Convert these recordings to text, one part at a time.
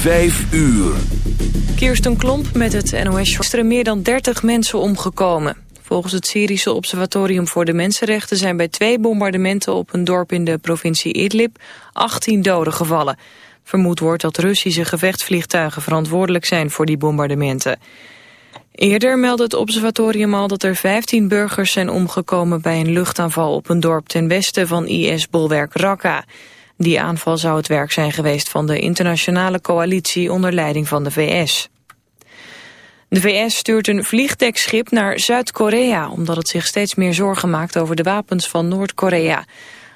Vijf uur. Kirsten Klomp met het NOS. Er meer dan 30 mensen omgekomen. Volgens het Syrische Observatorium voor de Mensenrechten... zijn bij twee bombardementen op een dorp in de provincie Idlib 18 doden gevallen. Vermoed wordt dat Russische gevechtsvliegtuigen verantwoordelijk zijn voor die bombardementen. Eerder meldde het observatorium al dat er 15 burgers zijn omgekomen... bij een luchtaanval op een dorp ten westen van IS-bolwerk Raqqa. Die aanval zou het werk zijn geweest van de internationale coalitie onder leiding van de VS. De VS stuurt een vliegdekschip naar Zuid-Korea... omdat het zich steeds meer zorgen maakt over de wapens van Noord-Korea.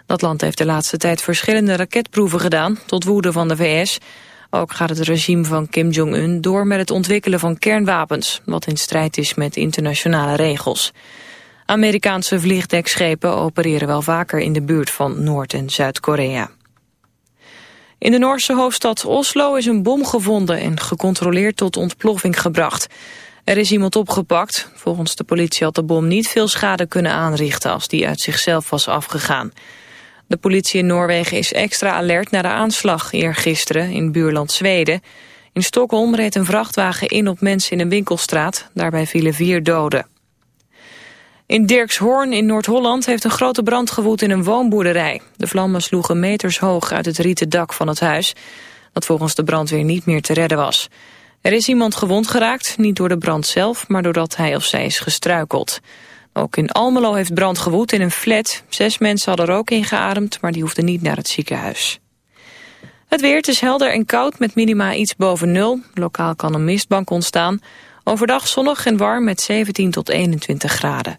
Dat land heeft de laatste tijd verschillende raketproeven gedaan... tot woede van de VS. Ook gaat het regime van Kim Jong-un door met het ontwikkelen van kernwapens... wat in strijd is met internationale regels. Amerikaanse vliegdekschepen opereren wel vaker in de buurt van Noord- en Zuid-Korea. In de Noorse hoofdstad Oslo is een bom gevonden en gecontroleerd tot ontploffing gebracht. Er is iemand opgepakt. Volgens de politie had de bom niet veel schade kunnen aanrichten als die uit zichzelf was afgegaan. De politie in Noorwegen is extra alert naar de aanslag eergisteren in buurland Zweden. In Stockholm reed een vrachtwagen in op mensen in een winkelstraat. Daarbij vielen vier doden. In Dirkshoorn in Noord-Holland heeft een grote brand gewoed in een woonboerderij. De vlammen sloegen meters hoog uit het rieten dak van het huis... dat volgens de brandweer niet meer te redden was. Er is iemand gewond geraakt, niet door de brand zelf... maar doordat hij of zij is gestruikeld. Ook in Almelo heeft brand gewoed in een flat. Zes mensen hadden rook ingeademd, maar die hoefden niet naar het ziekenhuis. Het weer, is helder en koud met minima iets boven nul. Lokaal kan een mistbank ontstaan. Overdag zonnig en warm met 17 tot 21 graden.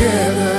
together.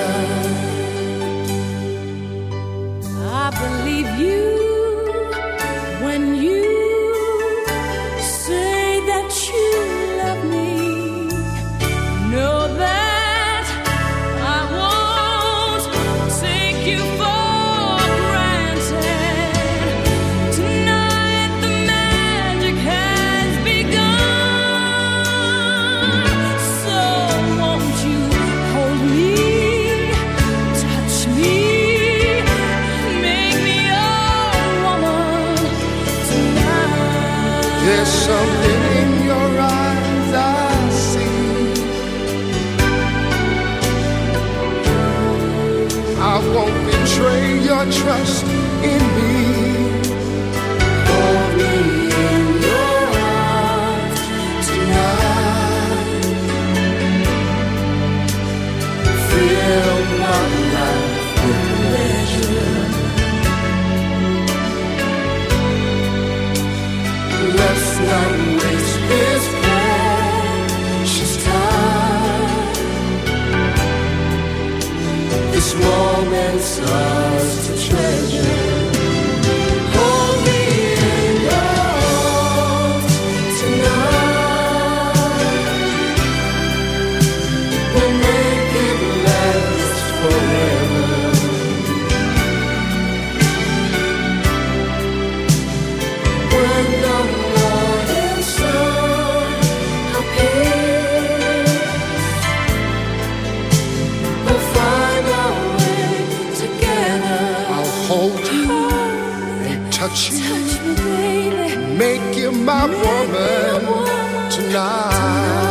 touch you, touch me, baby. make you my make woman, woman, tonight. tonight.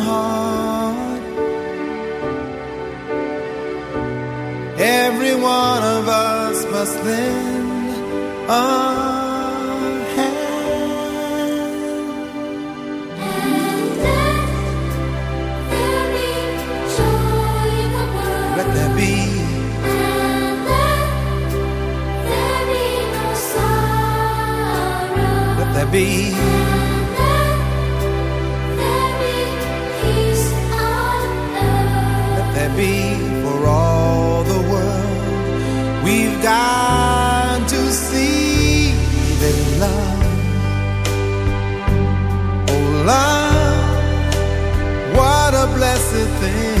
Every one of us must lend a hand. Let me join the world. Let there be no death. Let there be, love, oh love, what a blessed thing.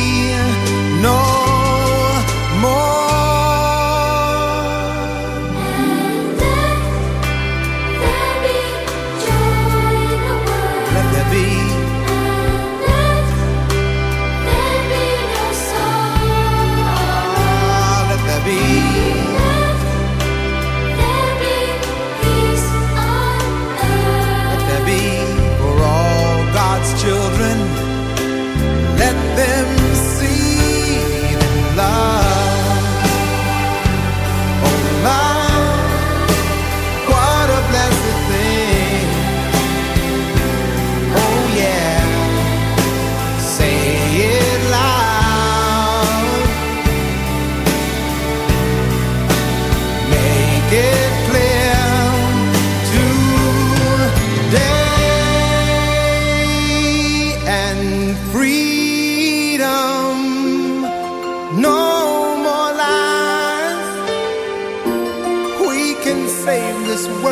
no more lies. We can save this world.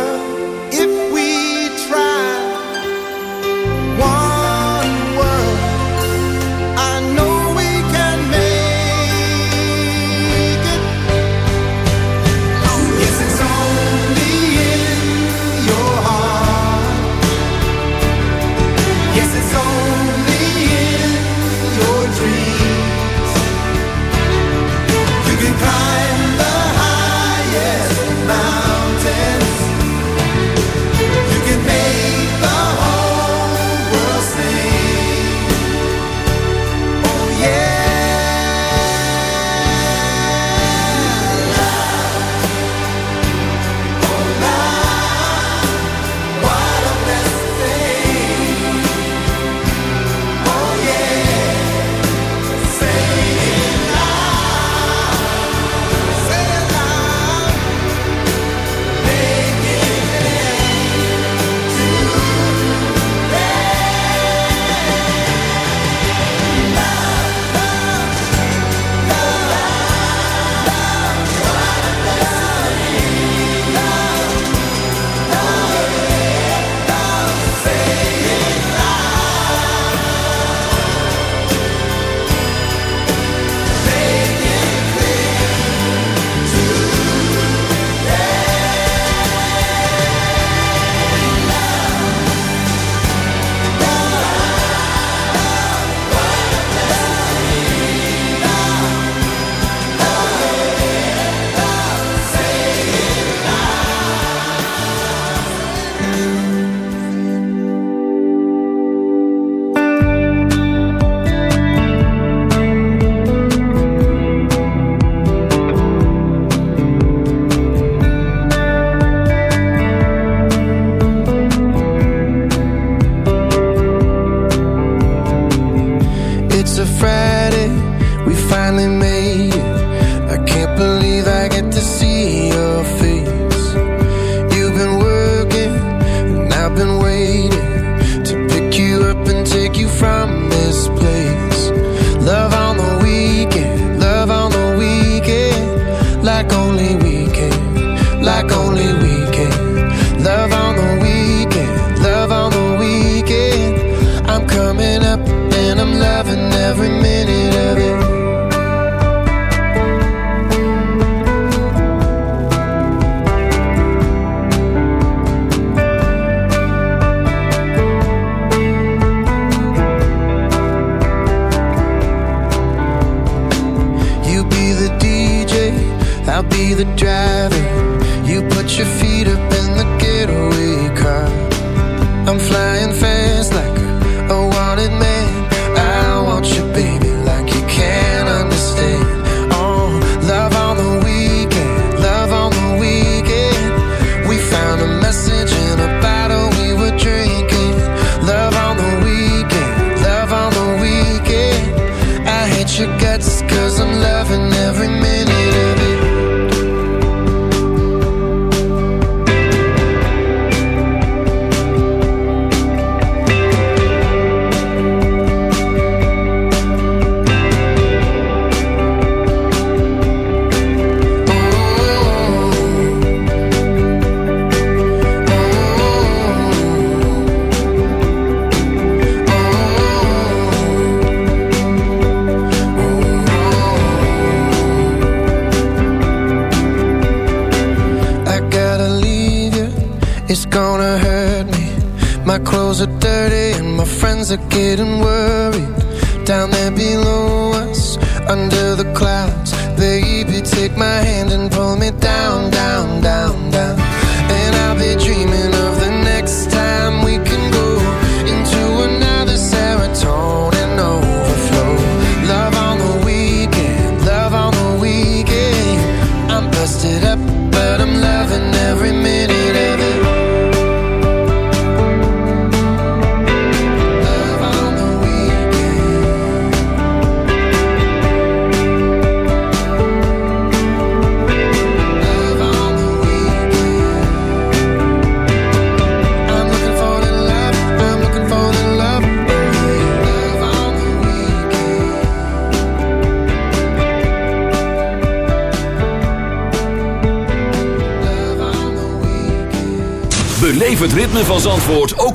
as a kid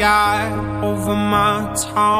sky over my town.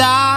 olvidar.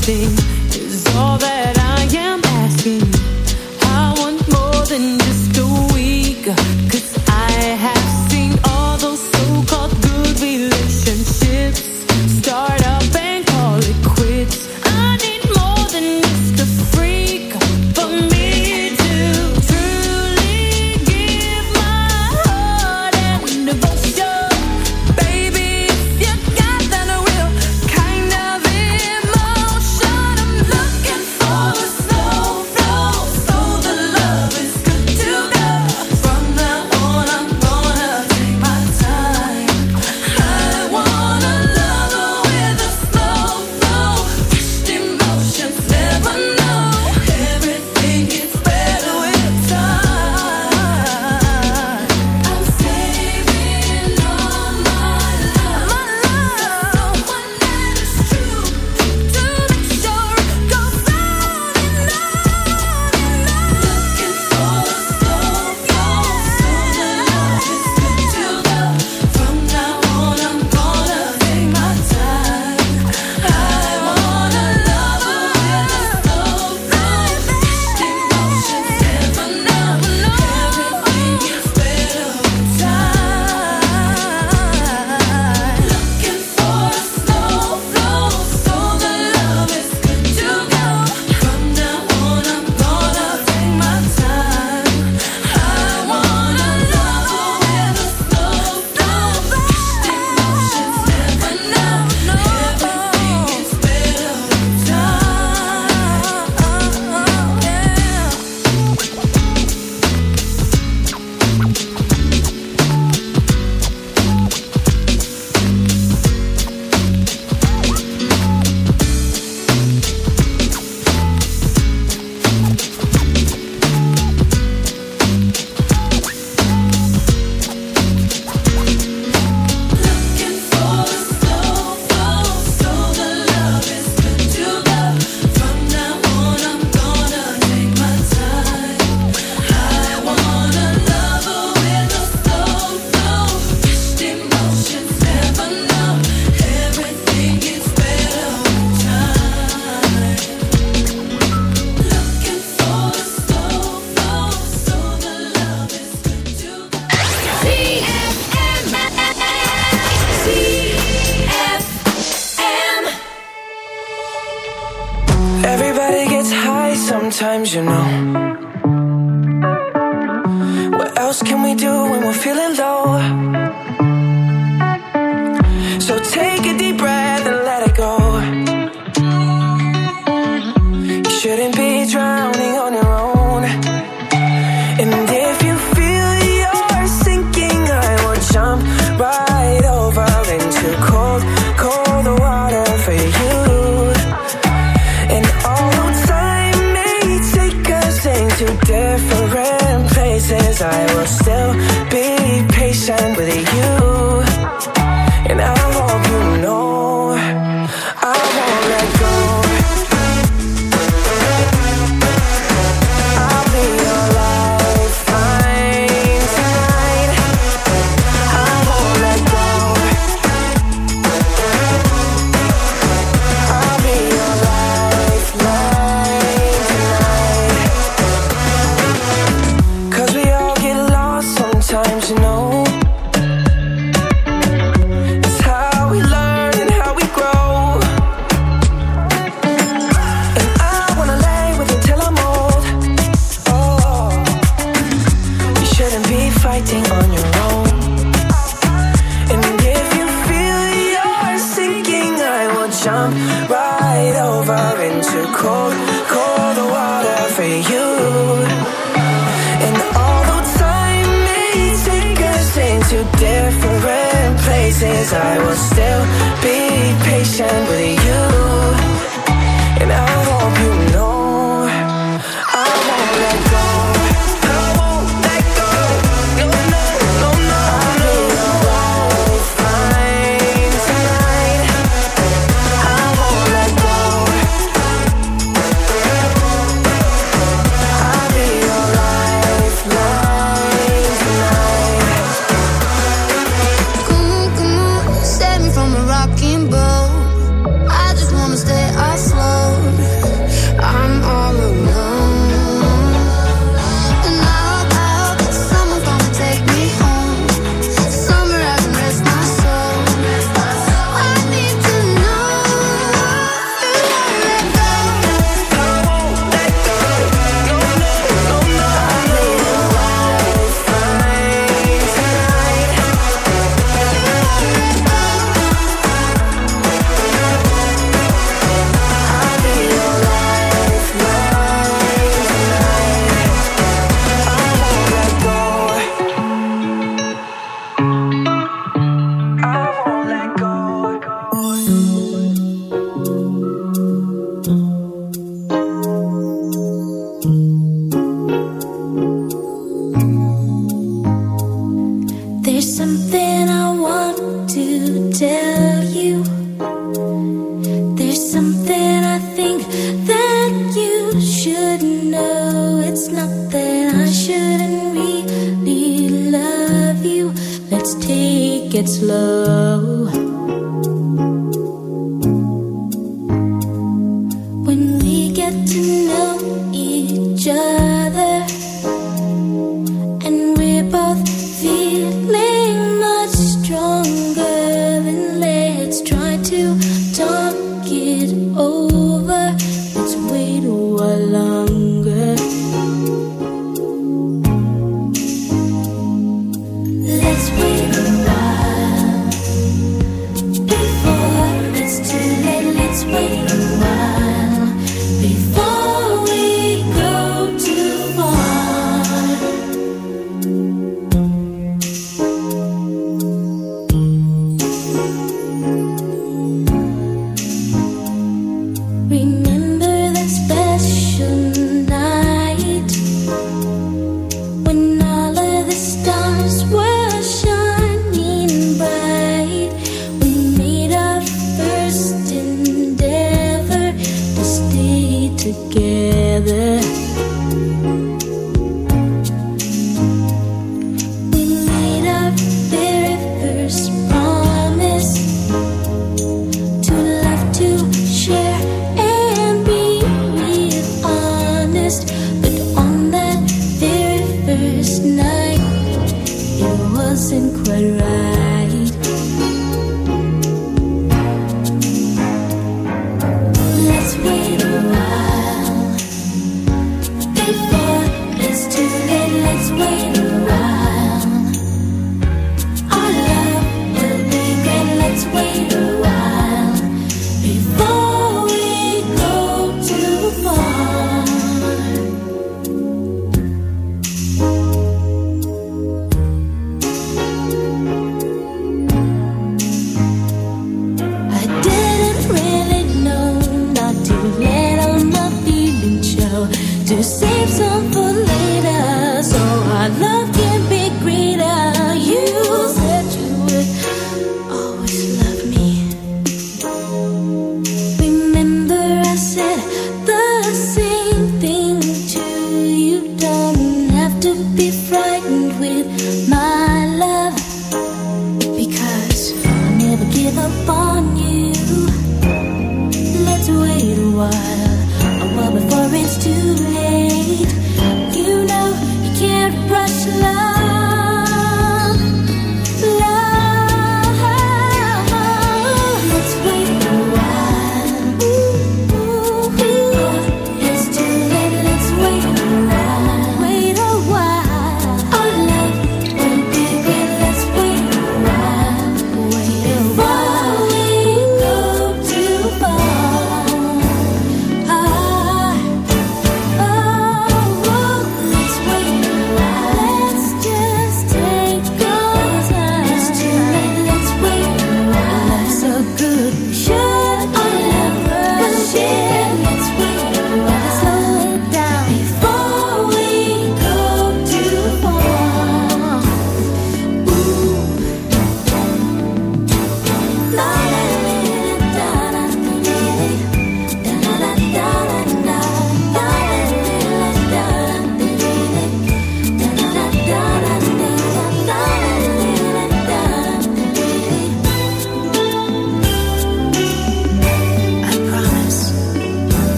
thing